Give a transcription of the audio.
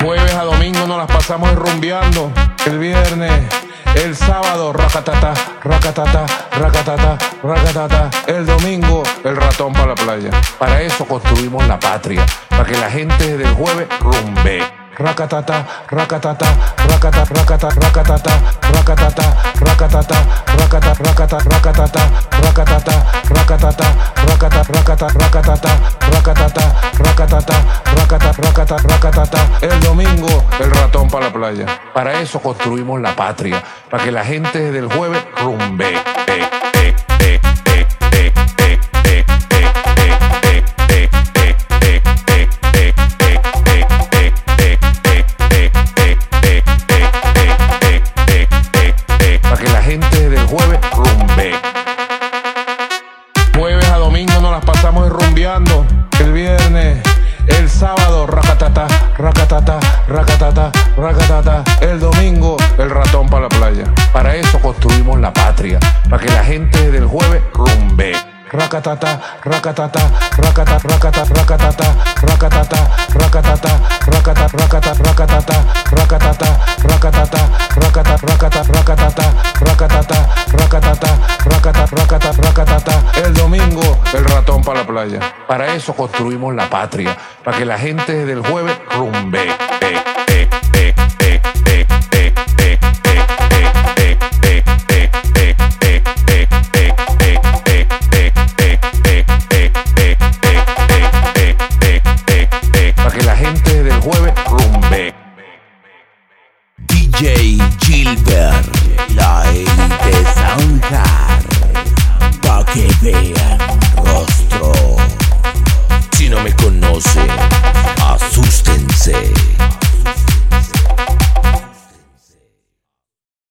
Jueves a domingo nos las pasamos rumbeando. El viernes, el sábado, racatata, racatata, racatata, racatata. El domingo, el ratón para la playa. Para eso construimos la patria, para que la gente del jueves rumbe. Racatata, racatata, racata, racata, racatata, racatata, racatata, racata, racata, racatata, racatata, racatata, racata, racata, racatata, racatata, racatata, racata, racata, racatata. El domingo, el ratón para la playa. Para eso construimos la patria, para que la gente del jueves rumbe. Eh, eh, eh, las pasamos rumbeando. El viernes, el sábado, racatata, racatata, racatata, racatata. El domingo, el ratón para la playa. Para eso construimos la patria, para que la gente del jueves rumbe. Racatata, racatata, racata, racata, racatata, racatata, racatata, racata, racata, racatata, racatata, racatata, racata, racata, racatata, racatata, racatata, para la playa. Para eso construimos la patria, para que la gente desde el jueves rumbe. Para que la gente desde el jueves rumbe. DJ Gilbert.